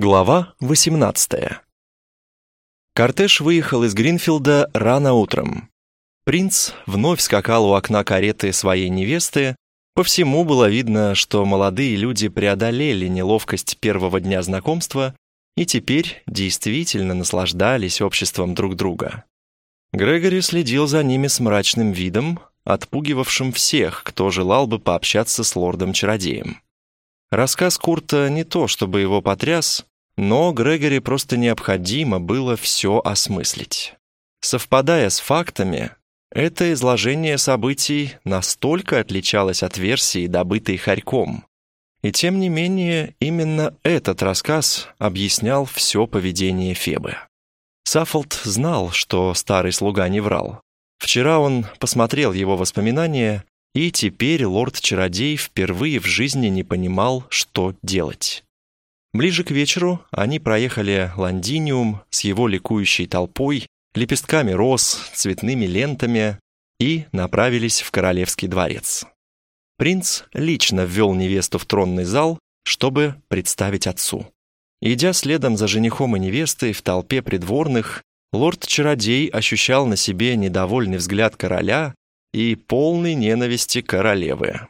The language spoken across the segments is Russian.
Глава 18 Кортеж выехал из Гринфилда рано утром. Принц вновь скакал у окна кареты своей невесты. По всему было видно, что молодые люди преодолели неловкость первого дня знакомства и теперь действительно наслаждались обществом друг друга. Грегори следил за ними с мрачным видом, отпугивавшим всех, кто желал бы пообщаться с лордом-чародеем. Рассказ Курта не то, чтобы его потряс, но Грегори просто необходимо было все осмыслить. Совпадая с фактами, это изложение событий настолько отличалось от версии, добытой Харьком. И тем не менее, именно этот рассказ объяснял все поведение Фебы. Саффолд знал, что старый слуга не врал. Вчера он посмотрел его воспоминания и теперь лорд-чародей впервые в жизни не понимал, что делать. Ближе к вечеру они проехали Лондиниум с его ликующей толпой, лепестками роз, цветными лентами и направились в Королевский дворец. Принц лично ввел невесту в тронный зал, чтобы представить отцу. Идя следом за женихом и невестой в толпе придворных, лорд-чародей ощущал на себе недовольный взгляд короля и полной ненависти королевы.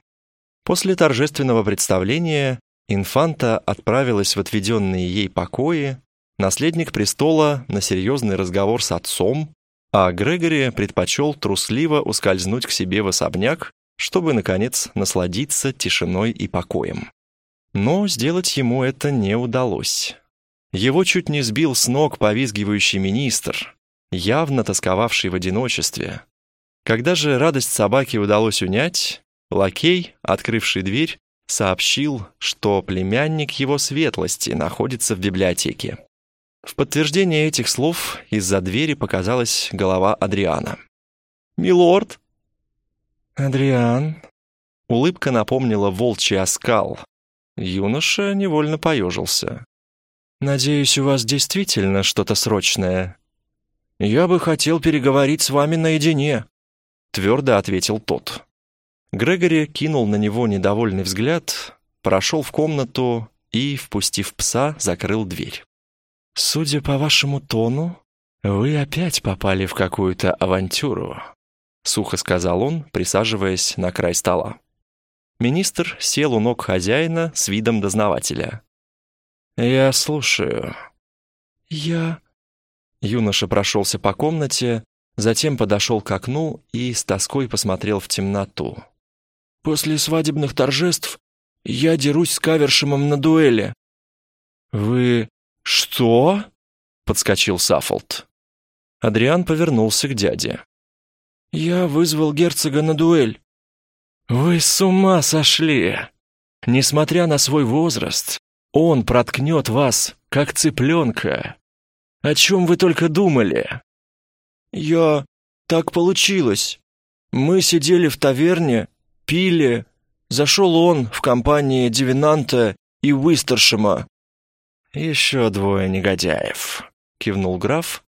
После торжественного представления инфанта отправилась в отведенные ей покои, наследник престола на серьезный разговор с отцом, а Грегори предпочел трусливо ускользнуть к себе в особняк, чтобы, наконец, насладиться тишиной и покоем. Но сделать ему это не удалось. Его чуть не сбил с ног повизгивающий министр, явно тосковавший в одиночестве, когда же радость собаки удалось унять, лакей, открывший дверь, сообщил, что племянник его светлости находится в библиотеке. В подтверждение этих слов из-за двери показалась голова Адриана. «Милорд!» «Адриан!» Улыбка напомнила волчий оскал. Юноша невольно поежился. «Надеюсь, у вас действительно что-то срочное?» «Я бы хотел переговорить с вами наедине», — твердо ответил тот. Грегори кинул на него недовольный взгляд, прошел в комнату и, впустив пса, закрыл дверь. «Судя по вашему тону, вы опять попали в какую-то авантюру», — сухо сказал он, присаживаясь на край стола. Министр сел у ног хозяина с видом дознавателя. «Я слушаю». «Я...» Юноша прошелся по комнате, Затем подошел к окну и с тоской посмотрел в темноту. «После свадебных торжеств я дерусь с Кавершемом на дуэли». «Вы что?» — подскочил Саффолд. Адриан повернулся к дяде. «Я вызвал герцога на дуэль». «Вы с ума сошли! Несмотря на свой возраст, он проткнет вас, как цыпленка. О чем вы только думали?» «Я... так получилось. Мы сидели в таверне, пили. Зашел он в компании Дивинанта и Уистершема». «Еще двое негодяев», — кивнул граф.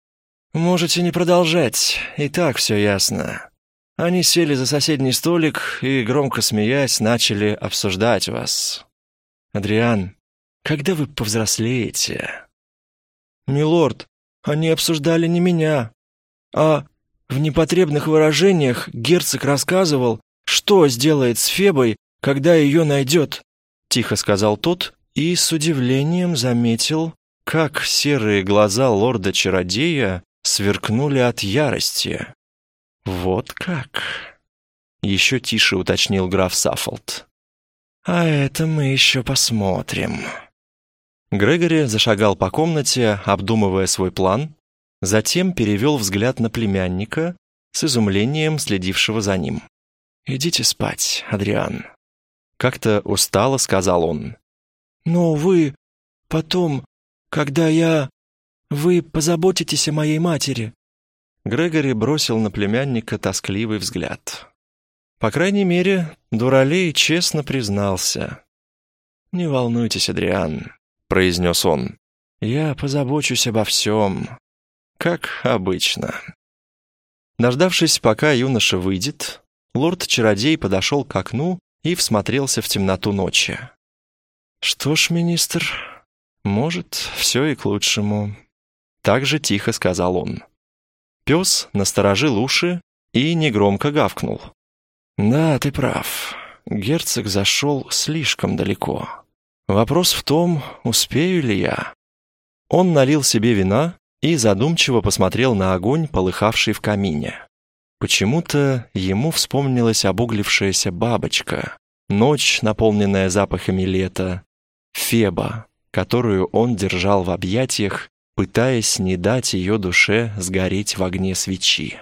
«Можете не продолжать, и так все ясно. Они сели за соседний столик и, громко смеясь, начали обсуждать вас. Адриан, когда вы повзрослеете?» «Милорд, они обсуждали не меня, а в непотребных выражениях герцог рассказывал, что сделает с Фебой, когда ее найдет. Тихо сказал тот и с удивлением заметил, как серые глаза лорда-чародея сверкнули от ярости. «Вот как?» — еще тише уточнил граф Саффолд. «А это мы еще посмотрим». Грегори зашагал по комнате, обдумывая свой план, Затем перевел взгляд на племянника, с изумлением следившего за ним. «Идите спать, Адриан», — как-то устало сказал он. «Но вы... потом, когда я... вы позаботитесь о моей матери». Грегори бросил на племянника тоскливый взгляд. По крайней мере, Дуралей честно признался. «Не волнуйтесь, Адриан», — произнес он. «Я позабочусь обо всем как обычно. Дождавшись, пока юноша выйдет, лорд-чародей подошел к окну и всмотрелся в темноту ночи. «Что ж, министр, Может, все и к лучшему. Так же тихо сказал он. Пес насторожил уши и негромко гавкнул. «Да, ты прав. Герцог зашел слишком далеко. Вопрос в том, успею ли я». Он налил себе вина и задумчиво посмотрел на огонь, полыхавший в камине. Почему-то ему вспомнилась обуглившаяся бабочка, ночь, наполненная запахами лета, Феба, которую он держал в объятиях, пытаясь не дать ее душе сгореть в огне свечи.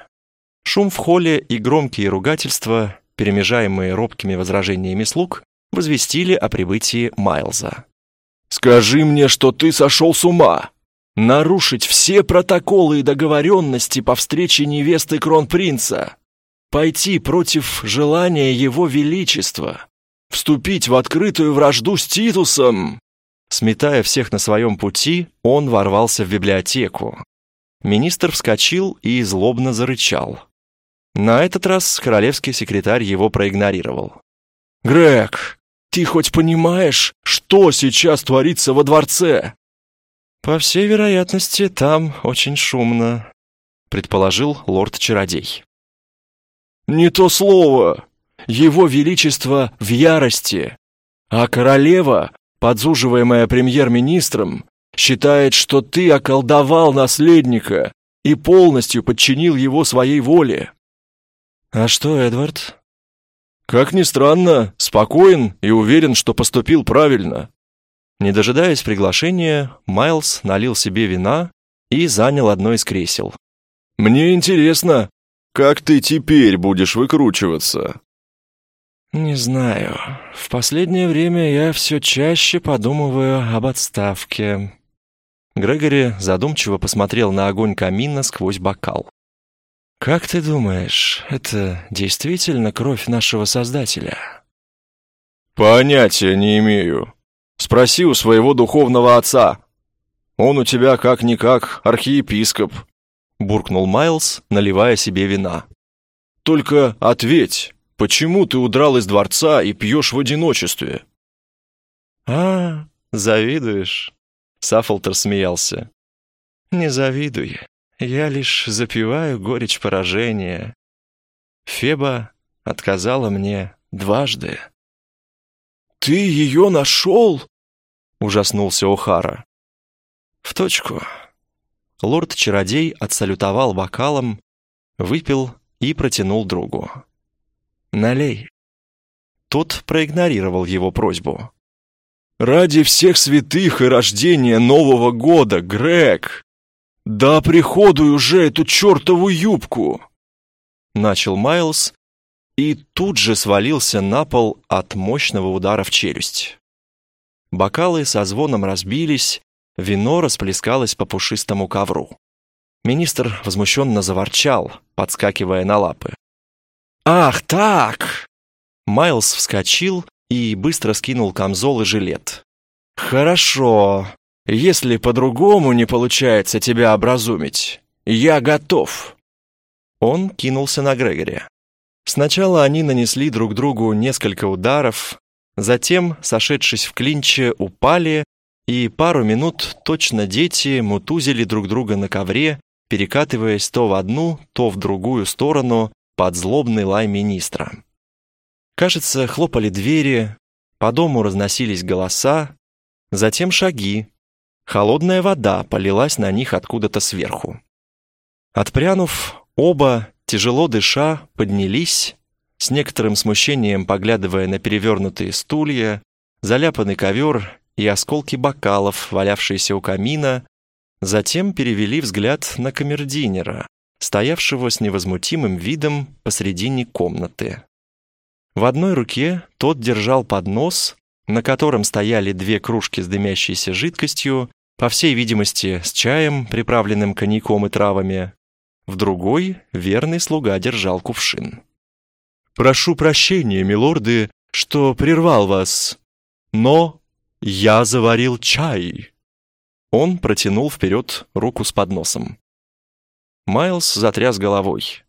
Шум в холле и громкие ругательства, перемежаемые робкими возражениями слуг, возвестили о прибытии Майлза. «Скажи мне, что ты сошел с ума!» Нарушить все протоколы и договоренности по встрече невесты кронпринца, пойти против желания его величества, вступить в открытую вражду с Титусом. Сметая всех на своем пути, он ворвался в библиотеку. Министр вскочил и злобно зарычал. На этот раз королевский секретарь его проигнорировал. «Грег, ты хоть понимаешь, что сейчас творится во дворце?» «По всей вероятности, там очень шумно», — предположил лорд-чародей. «Не то слово! Его Величество в ярости, а королева, подзуживаемая премьер-министром, считает, что ты околдовал наследника и полностью подчинил его своей воле». «А что, Эдвард?» «Как ни странно, спокоен и уверен, что поступил правильно. Не дожидаясь приглашения, Майлз налил себе вина и занял одно из кресел. «Мне интересно, как ты теперь будешь выкручиваться?» «Не знаю. В последнее время я все чаще подумываю об отставке». Грегори задумчиво посмотрел на огонь камина сквозь бокал. «Как ты думаешь, это действительно кровь нашего Создателя?» «Понятия не имею», Спроси у своего духовного отца. Он у тебя как-никак архиепископ», — буркнул Майлз, наливая себе вина. «Только ответь, почему ты удрал из дворца и пьешь в одиночестве?» «А, завидуешь?» — Саффолтер смеялся. «Не завидуй. Я лишь запиваю горечь поражения. Феба отказала мне дважды». «Ты ее нашел?» — ужаснулся О'Хара. «В точку». Лорд-чародей отсалютовал бокалом, выпил и протянул другу. «Налей». Тот проигнорировал его просьбу. «Ради всех святых и рождения Нового года, Грег! Да приходуй уже эту чертову юбку!» Начал Майлз, и тут же свалился на пол от мощного удара в челюсть. Бокалы со звоном разбились, вино расплескалось по пушистому ковру. Министр возмущенно заворчал, подскакивая на лапы. «Ах, так!» Майлз вскочил и быстро скинул камзол и жилет. «Хорошо. Если по-другому не получается тебя образумить, я готов». Он кинулся на Грегори. Сначала они нанесли друг другу несколько ударов, затем, сошедшись в клинче, упали, и пару минут точно дети мутузили друг друга на ковре, перекатываясь то в одну, то в другую сторону под злобный лай министра. Кажется, хлопали двери, по дому разносились голоса, затем шаги. Холодная вода полилась на них откуда-то сверху. Отпрянув, оба, тяжело дыша, поднялись, с некоторым смущением поглядывая на перевернутые стулья, заляпанный ковер и осколки бокалов, валявшиеся у камина, затем перевели взгляд на камердинера, стоявшего с невозмутимым видом посредине комнаты. В одной руке тот держал поднос, на котором стояли две кружки с дымящейся жидкостью, по всей видимости, с чаем, приправленным коньяком и травами, в другой верный слуга держал кувшин. «Прошу прощения, милорды, что прервал вас, но я заварил чай». Он протянул вперед руку с подносом. Майлз затряс головой.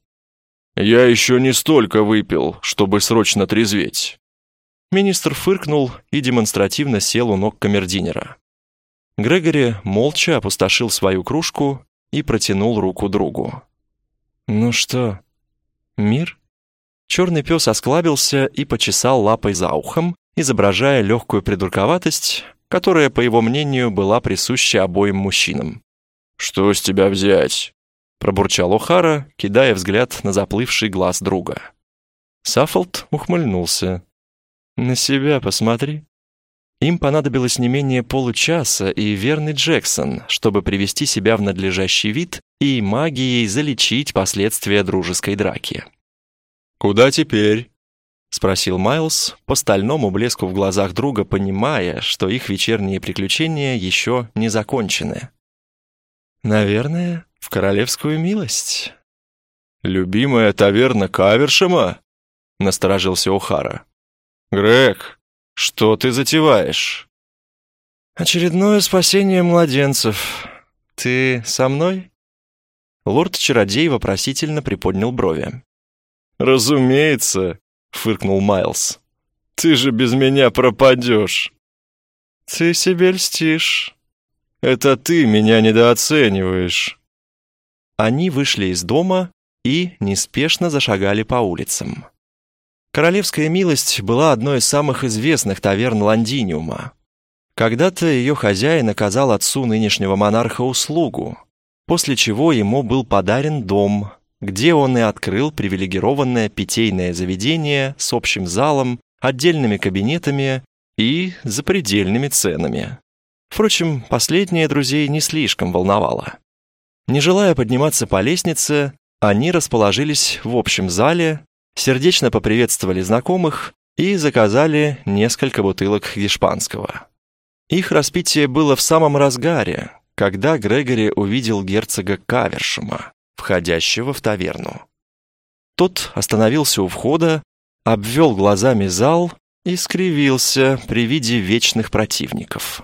«Я еще не столько выпил, чтобы срочно трезветь». Министр фыркнул и демонстративно сел у ног камердинера. Грегори молча опустошил свою кружку и протянул руку другу. «Ну что, мир?» Черный пес осклабился и почесал лапой за ухом, изображая легкую придурковатость, которая, по его мнению, была присуща обоим мужчинам. «Что с тебя взять?» — пробурчал О'Хара, кидая взгляд на заплывший глаз друга. Саффолд ухмыльнулся. «На себя посмотри». Им понадобилось не менее получаса и верный Джексон, чтобы привести себя в надлежащий вид и магией залечить последствия дружеской драки. «Куда теперь?» — спросил Майлз, по стальному блеску в глазах друга, понимая, что их вечерние приключения еще не закончены. «Наверное, в королевскую милость». «Любимая таверна Кавершема?» — насторожился О'Хара. «Грег, что ты затеваешь?» «Очередное спасение младенцев. Ты со мной?» Лорд-чародей вопросительно приподнял брови. «Разумеется», — фыркнул Майлз. «Ты же без меня пропадешь». «Ты себе льстишь. Это ты меня недооцениваешь». Они вышли из дома и неспешно зашагали по улицам. Королевская милость была одной из самых известных таверн Лондиниума. Когда-то ее хозяин оказал отцу нынешнего монарха услугу, после чего ему был подарен дом, где он и открыл привилегированное питейное заведение с общим залом, отдельными кабинетами и запредельными ценами. Впрочем, последнее друзей не слишком волновало. Не желая подниматься по лестнице, они расположились в общем зале, сердечно поприветствовали знакомых и заказали несколько бутылок гешпанского. Их распитие было в самом разгаре, когда Грегори увидел герцога Кавершема, входящего в таверну. Тот остановился у входа, обвел глазами зал и скривился при виде вечных противников.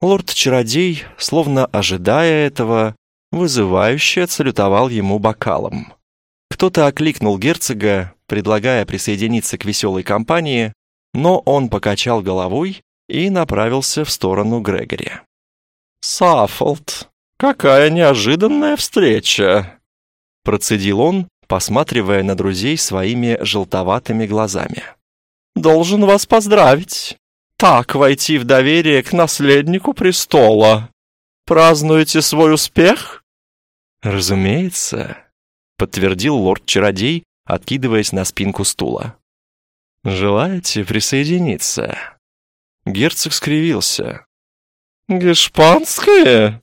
Лорд-чародей, словно ожидая этого, вызывающе отсалютовал ему бокалом. Кто-то окликнул герцога, предлагая присоединиться к веселой компании, но он покачал головой и направился в сторону Грегори. «Саффолд, какая неожиданная встреча!» Процедил он, посматривая на друзей своими желтоватыми глазами. «Должен вас поздравить. Так войти в доверие к наследнику престола. Празднуете свой успех?» «Разумеется», — подтвердил лорд-чародей, откидываясь на спинку стула. «Желаете присоединиться?» Герцог скривился. «Гешпанское?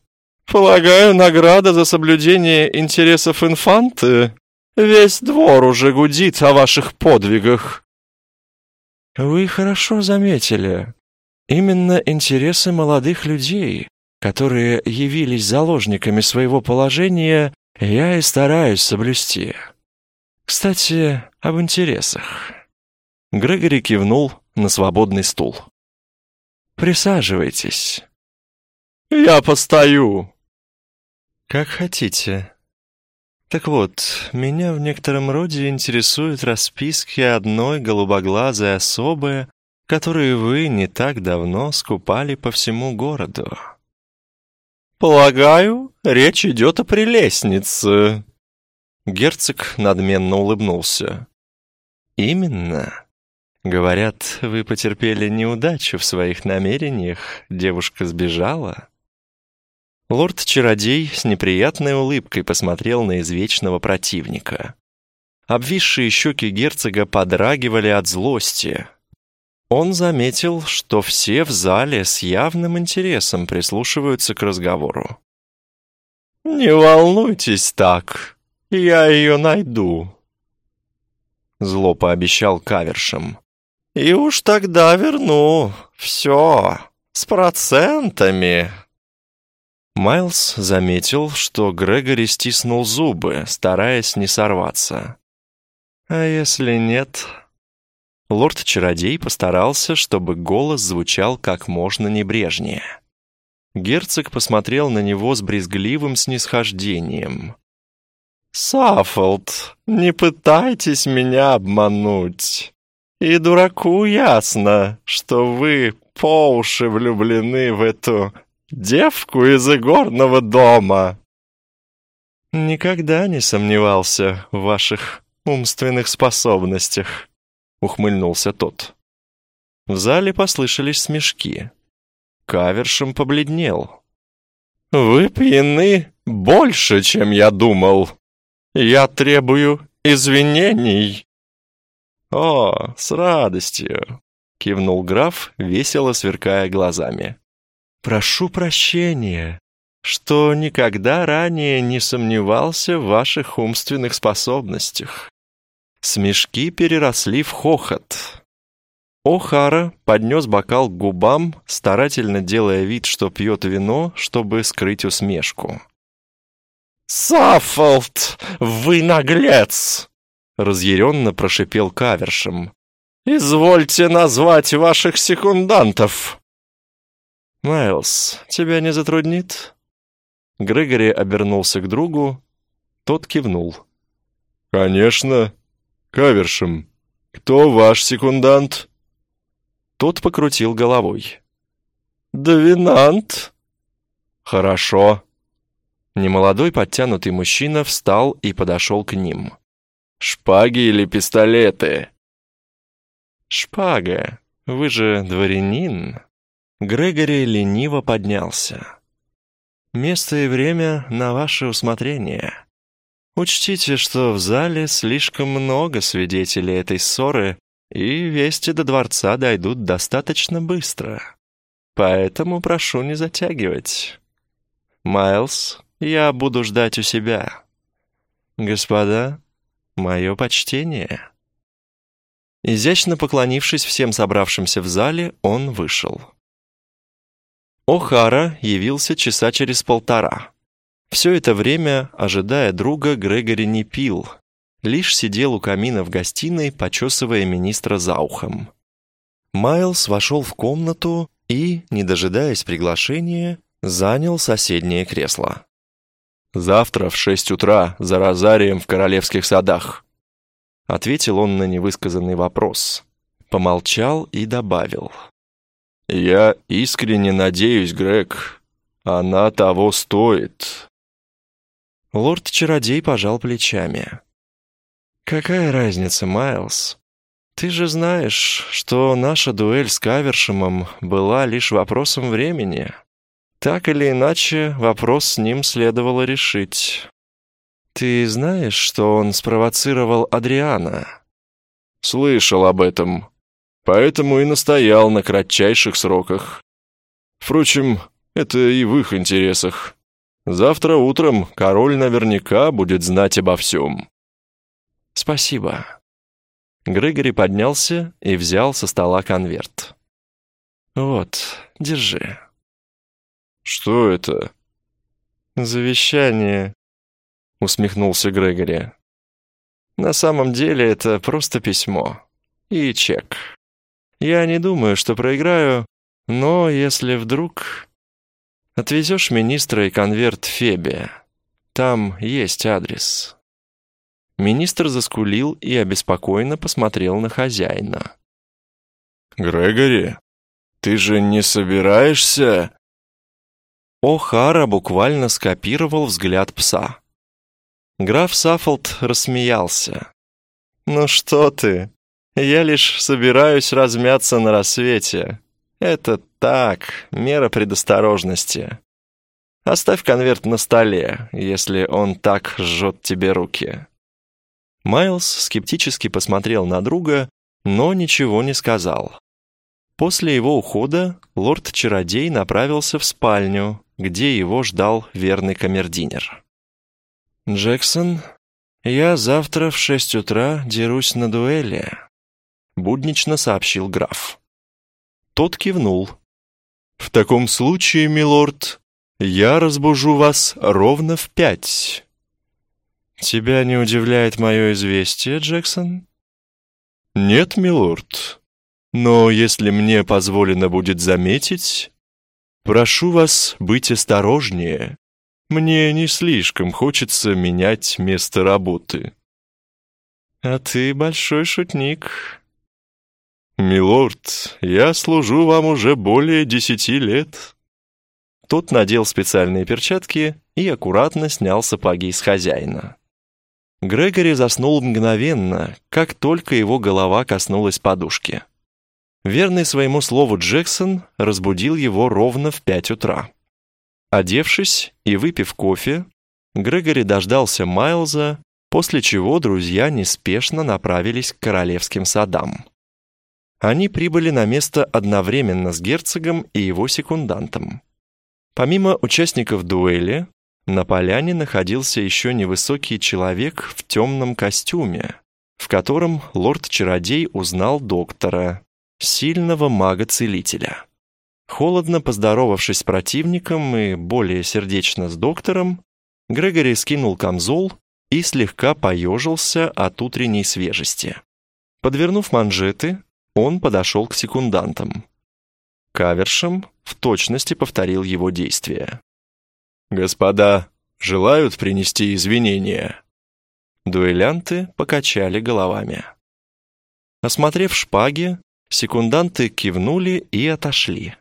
Полагаю, награда за соблюдение интересов инфанты? Весь двор уже гудит о ваших подвигах». «Вы хорошо заметили. Именно интересы молодых людей, которые явились заложниками своего положения, я и стараюсь соблюсти. Кстати, об интересах». Грегори кивнул на свободный стул. «Присаживайтесь». «Я постою!» «Как хотите. Так вот, меня в некотором роде интересуют расписки одной голубоглазой особы, которые вы не так давно скупали по всему городу». «Полагаю, речь идет о прелестнице». Герцог надменно улыбнулся. «Именно. Говорят, вы потерпели неудачу в своих намерениях, девушка сбежала». Лорд-чародей с неприятной улыбкой посмотрел на извечного противника. Обвисшие щеки герцога подрагивали от злости. Он заметил, что все в зале с явным интересом прислушиваются к разговору. «Не волнуйтесь так, я ее найду», — зло пообещал кавершем. «И уж тогда верну все с процентами». Майлз заметил, что Грегори стиснул зубы, стараясь не сорваться. «А если нет?» Лорд-чародей постарался, чтобы голос звучал как можно небрежнее. Герцог посмотрел на него с брезгливым снисхождением. «Саффолд, не пытайтесь меня обмануть. И дураку ясно, что вы по уши влюблены в эту девку из игорного дома!» «Никогда не сомневался в ваших умственных способностях», — ухмыльнулся тот. В зале послышались смешки. Кавершем побледнел. «Вы пьяны больше, чем я думал. Я требую извинений». «О, с радостью!» — кивнул граф, весело сверкая глазами. «Прошу прощения, что никогда ранее не сомневался в ваших умственных способностях». Смешки переросли в хохот. О'Хара поднес бокал к губам, старательно делая вид, что пьет вино, чтобы скрыть усмешку. «Саффолд, вы наглец!» — разъяренно прошипел кавершем. «Извольте назвать ваших секундантов!» «Майлз, тебя не затруднит?» Грегори обернулся к другу, тот кивнул. «Конечно. Кавершем, кто ваш секундант?» Тот покрутил головой. «Довинант». «Хорошо». Немолодой подтянутый мужчина встал и подошел к ним. «Шпаги или пистолеты?» «Шпага. Вы же дворянин». Грегори лениво поднялся. «Место и время на ваше усмотрение. Учтите, что в зале слишком много свидетелей этой ссоры, и вести до дворца дойдут достаточно быстро. Поэтому прошу не затягивать. Майлз, я буду ждать у себя. Господа, мое почтение». Изящно поклонившись всем собравшимся в зале, он вышел. О'Хара явился часа через полтора. Все это время, ожидая друга, Грегори не пил, лишь сидел у камина в гостиной, почесывая министра за ухом. Майлз вошел в комнату и, не дожидаясь приглашения, занял соседнее кресло. «Завтра в шесть утра за розарием в королевских садах», ответил он на невысказанный вопрос. Помолчал и добавил. «Я искренне надеюсь, Грег, она того стоит». Лорд-чародей пожал плечами. «Какая разница, Майлз? Ты же знаешь, что наша дуэль с Кавершемом была лишь вопросом времени. Так или иначе, вопрос с ним следовало решить. Ты знаешь, что он спровоцировал Адриана?» «Слышал об этом», Поэтому и настоял на кратчайших сроках. Впрочем, это и в их интересах. Завтра утром король наверняка будет знать обо всем. Спасибо. Грегори поднялся и взял со стола конверт. Вот, держи. Что это? Завещание, усмехнулся Грегори. На самом деле это просто письмо и чек. Я не думаю, что проиграю, но если вдруг... Отвезешь министра и конверт Фебе. Там есть адрес». Министр заскулил и обеспокоенно посмотрел на хозяина. «Грегори, ты же не собираешься...» О'Хара буквально скопировал взгляд пса. Граф Саффолд рассмеялся. «Ну что ты? Я лишь собираюсь размяться на рассвете. Это так, мера предосторожности. Оставь конверт на столе, если он так жжет тебе руки». Майлз скептически посмотрел на друга, но ничего не сказал. После его ухода лорд-чародей направился в спальню, где его ждал верный камердинер. «Джексон, я завтра в шесть утра дерусь на дуэли», буднично сообщил граф. Тот кивнул. «В таком случае, милорд, я разбужу вас ровно в пять». «Тебя не удивляет мое известие, Джексон?» «Нет, милорд. Но если мне позволено будет заметить, прошу вас быть осторожнее. Мне не слишком хочется менять место работы». «А ты большой шутник», «Милорд, я служу вам уже более десяти лет». Тот надел специальные перчатки и аккуратно снял сапоги с хозяина. Грегори заснул мгновенно, как только его голова коснулась подушки. Верный своему слову Джексон разбудил его ровно в пять утра. Одевшись и выпив кофе, Грегори дождался Майлза, после чего друзья неспешно направились к королевским садам. Они прибыли на место одновременно с герцогом и его секундантом. Помимо участников дуэли, на поляне находился еще невысокий человек в темном костюме, в котором лорд-чародей узнал доктора, сильного мага-целителя. Холодно поздоровавшись с противником и более сердечно с доктором, Грегори скинул камзол и слегка поежился от утренней свежести. Подвернув манжеты, он подошел к секундантам. Кавершем в точности повторил его действия. «Господа, желают принести извинения?» Дуэлянты покачали головами. Осмотрев шпаги, секунданты кивнули и отошли.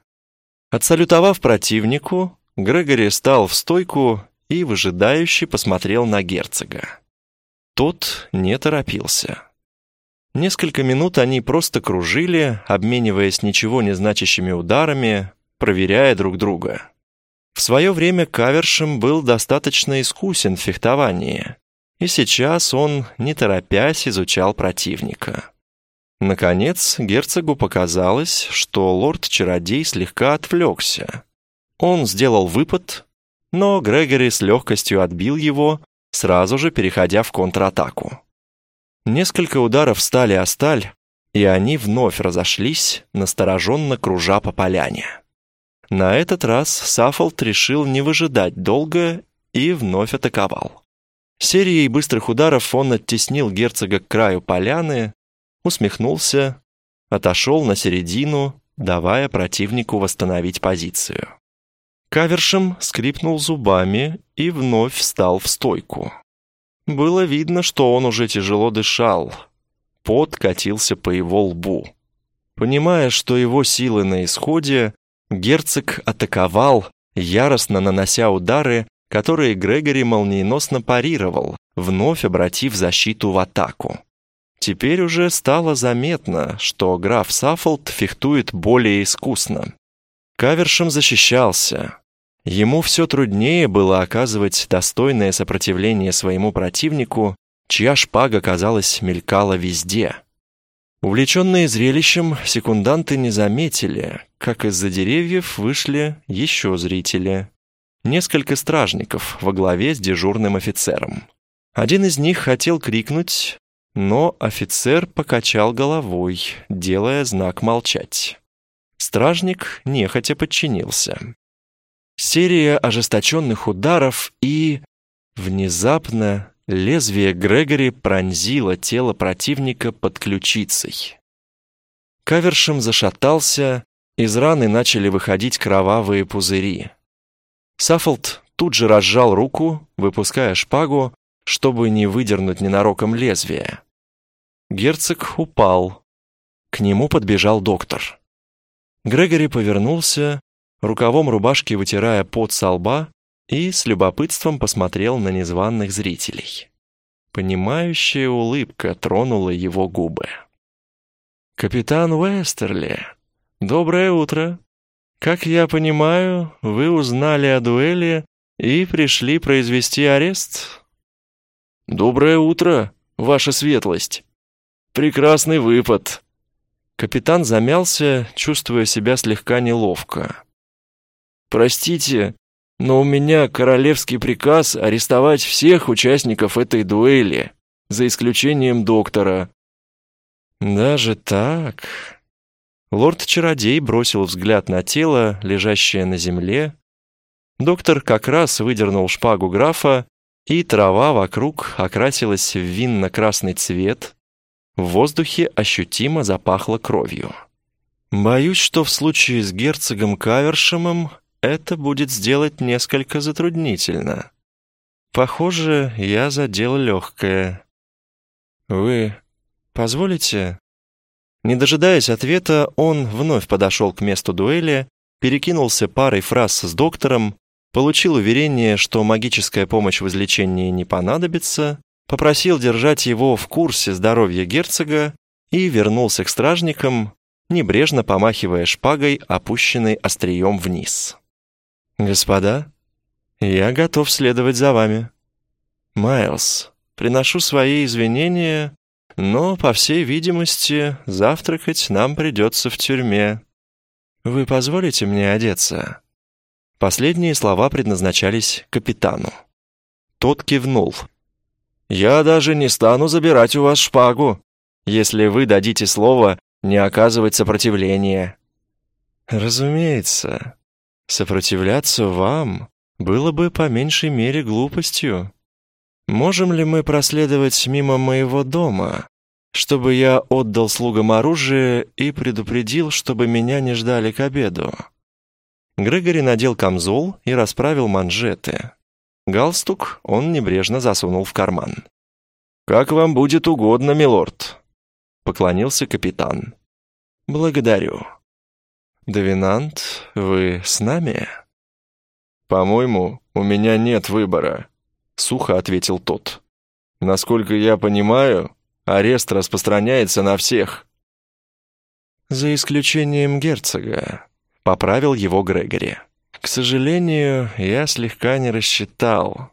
Отсалютовав противнику, Грегори стал в стойку и выжидающе посмотрел на герцога. Тот не торопился. Несколько минут они просто кружили, обмениваясь ничего не значащими ударами, проверяя друг друга. В свое время Кавершем был достаточно искусен в фехтовании, и сейчас он, не торопясь, изучал противника. Наконец, герцогу показалось, что лорд-чародей слегка отвлекся. Он сделал выпад, но Грегори с легкостью отбил его, сразу же переходя в контратаку. Несколько ударов стали о сталь, и они вновь разошлись, настороженно кружа по поляне. На этот раз Саффолд решил не выжидать долго и вновь атаковал. Серией быстрых ударов он оттеснил герцога к краю поляны, усмехнулся, отошел на середину, давая противнику восстановить позицию. Кавершем скрипнул зубами и вновь встал в стойку. Было видно, что он уже тяжело дышал. Пот катился по его лбу. Понимая, что его силы на исходе, Герцог атаковал, яростно нанося удары, которые Грегори молниеносно парировал, вновь обратив защиту в атаку. Теперь уже стало заметно, что граф Саффолд фехтует более искусно. Кавершем защищался. Ему все труднее было оказывать достойное сопротивление своему противнику, чья шпага, казалось, мелькала везде. Увлеченные зрелищем, секунданты не заметили, как из-за деревьев вышли еще зрители. Несколько стражников во главе с дежурным офицером. Один из них хотел крикнуть, но офицер покачал головой, делая знак молчать. Стражник нехотя подчинился. Серия ожесточенных ударов и... Внезапно Лезвие Грегори пронзило тело противника под ключицей. Кавершем зашатался, из раны начали выходить кровавые пузыри. Саффолд тут же разжал руку, выпуская шпагу, чтобы не выдернуть ненароком лезвие. Герцог упал. К нему подбежал доктор. Грегори повернулся, рукавом рубашки вытирая пот со лба, и с любопытством посмотрел на незваных зрителей. Понимающая улыбка тронула его губы. «Капитан Уэстерли, доброе утро. Как я понимаю, вы узнали о дуэли и пришли произвести арест?» «Доброе утро, ваша светлость. Прекрасный выпад». Капитан замялся, чувствуя себя слегка неловко. «Простите, но у меня королевский приказ арестовать всех участников этой дуэли, за исключением доктора». «Даже так?» Лорд-чародей бросил взгляд на тело, лежащее на земле. Доктор как раз выдернул шпагу графа, и трава вокруг окрасилась в винно-красный цвет. В воздухе ощутимо запахло кровью. «Боюсь, что в случае с герцогом Кавершемом это будет сделать несколько затруднительно. Похоже, я задел легкое. Вы позволите? Не дожидаясь ответа, он вновь подошел к месту дуэли перекинулся парой фраз с доктором, получил уверение, что магическая помощь в излечении не понадобится, попросил держать его в курсе здоровья герцога и вернулся к стражникам, небрежно помахивая шпагой, опущенной острием вниз. «Господа, я готов следовать за вами. Майлз, приношу свои извинения, но, по всей видимости, завтракать нам придется в тюрьме. Вы позволите мне одеться?» Последние слова предназначались капитану. Тот кивнул. «Я даже не стану забирать у вас шпагу, если вы дадите слово не оказывать сопротивления». «Разумеется. Сопротивляться вам было бы по меньшей мере глупостью. Можем ли мы проследовать мимо моего дома, чтобы я отдал слугам оружие и предупредил, чтобы меня не ждали к обеду?» Грегори надел камзол и расправил манжеты. Галстук он небрежно засунул в карман. «Как вам будет угодно, милорд», — поклонился капитан. «Благодарю». «Довинант, вы с нами?» «По-моему, у меня нет выбора», — сухо ответил тот. «Насколько я понимаю, арест распространяется на всех». «За исключением герцога», — поправил его Грегори. «К сожалению, я слегка не рассчитал.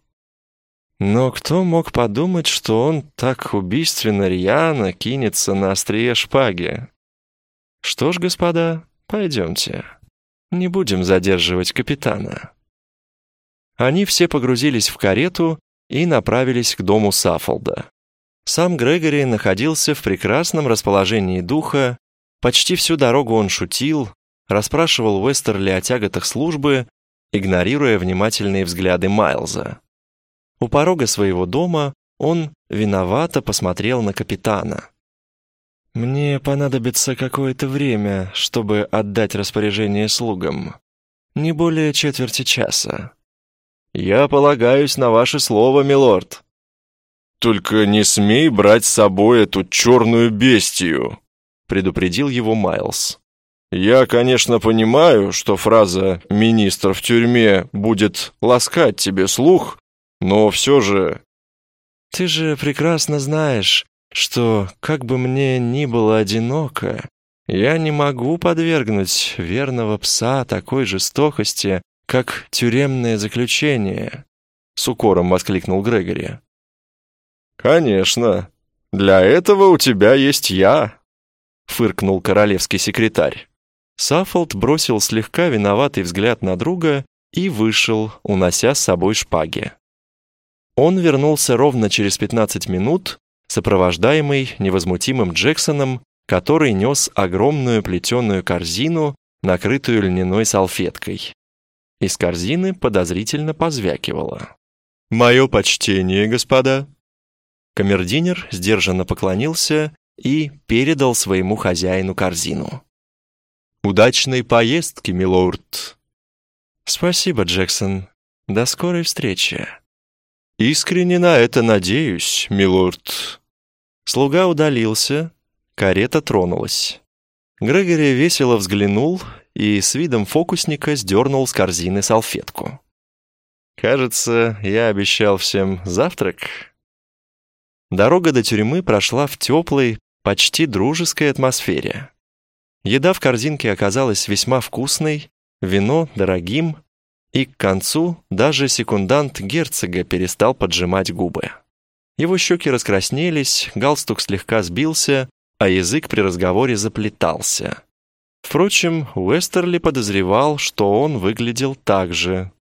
Но кто мог подумать, что он так убийственно рьяно кинется на острие шпаги? Что ж, господа, пойдемте. Не будем задерживать капитана». Они все погрузились в карету и направились к дому Саффолда. Сам Грегори находился в прекрасном расположении духа, почти всю дорогу он шутил, расспрашивал Уэстерли о тяготах службы, игнорируя внимательные взгляды Майлза. У порога своего дома он виновато посмотрел на капитана. «Мне понадобится какое-то время, чтобы отдать распоряжение слугам. Не более четверти часа. «Я полагаюсь на ваше слово, милорд». «Только не смей брать с собой эту черную бестию», — предупредил его Майлз. «Я, конечно, понимаю, что фраза «министр в тюрьме» будет ласкать тебе слух, но все же...» «Ты же прекрасно знаешь, что, как бы мне ни было одиноко, я не могу подвергнуть верного пса такой жестокости, как тюремное заключение», — с укором воскликнул Грегори. «Конечно. Для этого у тебя есть я», — фыркнул королевский секретарь. Саффолд бросил слегка виноватый взгляд на друга и вышел, унося с собой шпаги. Он вернулся ровно через 15 минут, сопровождаемый невозмутимым Джексоном, который нес огромную плетеную корзину, накрытую льняной салфеткой. Из корзины подозрительно позвякивало. «Мое почтение, господа!» Камердинер сдержанно поклонился и передал своему хозяину корзину. «Удачной поездки, милорд!» «Спасибо, Джексон. До скорой встречи!» «Искренне на это надеюсь, милорд!» Слуга удалился, карета тронулась. Грегори весело взглянул и с видом фокусника сдернул с корзины салфетку. «Кажется, я обещал всем завтрак». Дорога до тюрьмы прошла в теплой, почти дружеской атмосфере. Еда в корзинке оказалась весьма вкусной, вино дорогим, и к концу даже секундант герцога перестал поджимать губы. Его щеки раскраснелись, галстук слегка сбился, а язык при разговоре заплетался. Впрочем, Уэстерли подозревал, что он выглядел так же.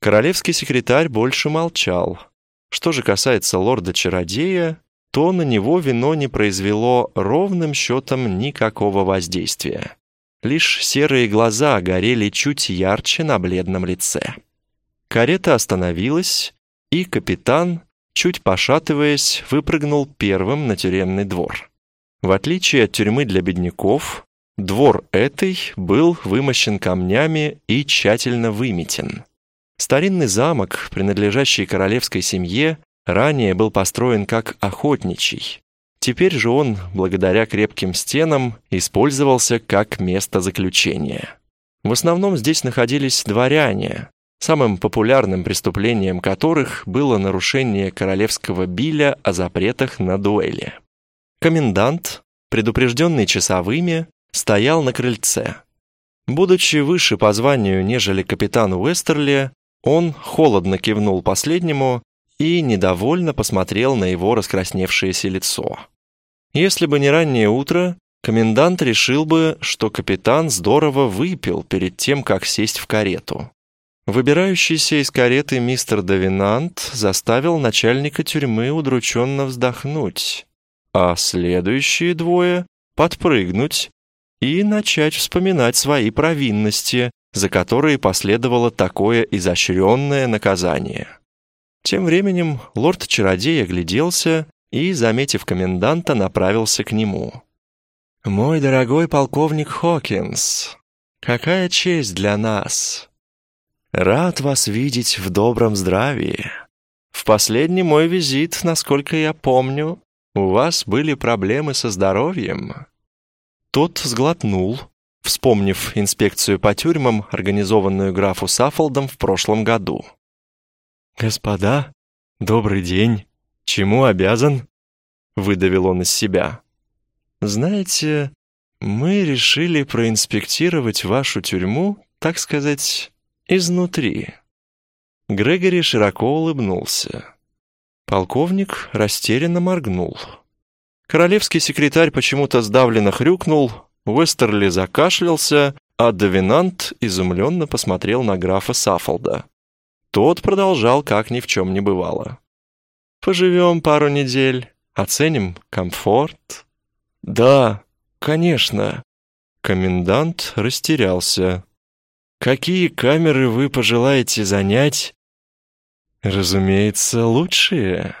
Королевский секретарь больше молчал. Что же касается лорда-чародея, то на него вино не произвело ровным счетом никакого воздействия. Лишь серые глаза горели чуть ярче на бледном лице. Карета остановилась, и капитан, чуть пошатываясь, выпрыгнул первым на тюремный двор. В отличие от тюрьмы для бедняков, двор этой был вымощен камнями и тщательно выметен. Старинный замок, принадлежащий королевской семье, ранее был построен как охотничий. Теперь же он, благодаря крепким стенам, использовался как место заключения. В основном здесь находились дворяне, самым популярным преступлением которых было нарушение королевского биля о запретах на дуэли. Комендант, предупрежденный часовыми, стоял на крыльце. Будучи выше по званию, нежели капитан Уэстерли, он холодно кивнул последнему и недовольно посмотрел на его раскрасневшееся лицо. Если бы не раннее утро, комендант решил бы, что капитан здорово выпил перед тем, как сесть в карету. Выбирающийся из кареты мистер Давинант заставил начальника тюрьмы удрученно вздохнуть, а следующие двое — подпрыгнуть и начать вспоминать свои провинности, за которые последовало такое изощренное наказание. Тем временем лорд-чародей огляделся и, заметив коменданта, направился к нему. «Мой дорогой полковник Хокинс, какая честь для нас! Рад вас видеть в добром здравии. В последний мой визит, насколько я помню, у вас были проблемы со здоровьем». Тот сглотнул, вспомнив инспекцию по тюрьмам, организованную графу Саффолдом в прошлом году. «Господа, добрый день. Чему обязан?» — выдавил он из себя. «Знаете, мы решили проинспектировать вашу тюрьму, так сказать, изнутри». Грегори широко улыбнулся. Полковник растерянно моргнул. Королевский секретарь почему-то сдавленно хрюкнул, Вестерли закашлялся, а Довинант изумленно посмотрел на графа Саффолда. Тот продолжал, как ни в чем не бывало. «Поживем пару недель, оценим комфорт». «Да, конечно». Комендант растерялся. «Какие камеры вы пожелаете занять?» «Разумеется, лучшие».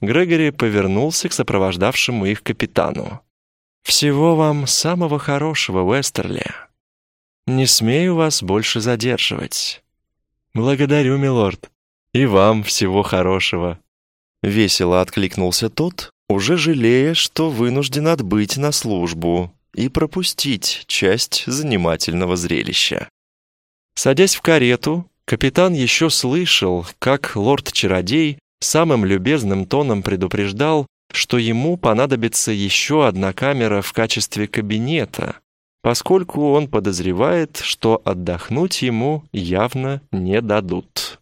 Грегори повернулся к сопровождавшему их капитану. «Всего вам самого хорошего, Уэстерли. Не смею вас больше задерживать». «Благодарю, милорд. И вам всего хорошего». Весело откликнулся тот, уже жалея, что вынужден отбыть на службу и пропустить часть занимательного зрелища. Садясь в карету, капитан еще слышал, как лорд-чародей самым любезным тоном предупреждал, что ему понадобится еще одна камера в качестве кабинета, поскольку он подозревает, что отдохнуть ему явно не дадут.